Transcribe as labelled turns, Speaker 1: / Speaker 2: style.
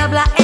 Speaker 1: bla bla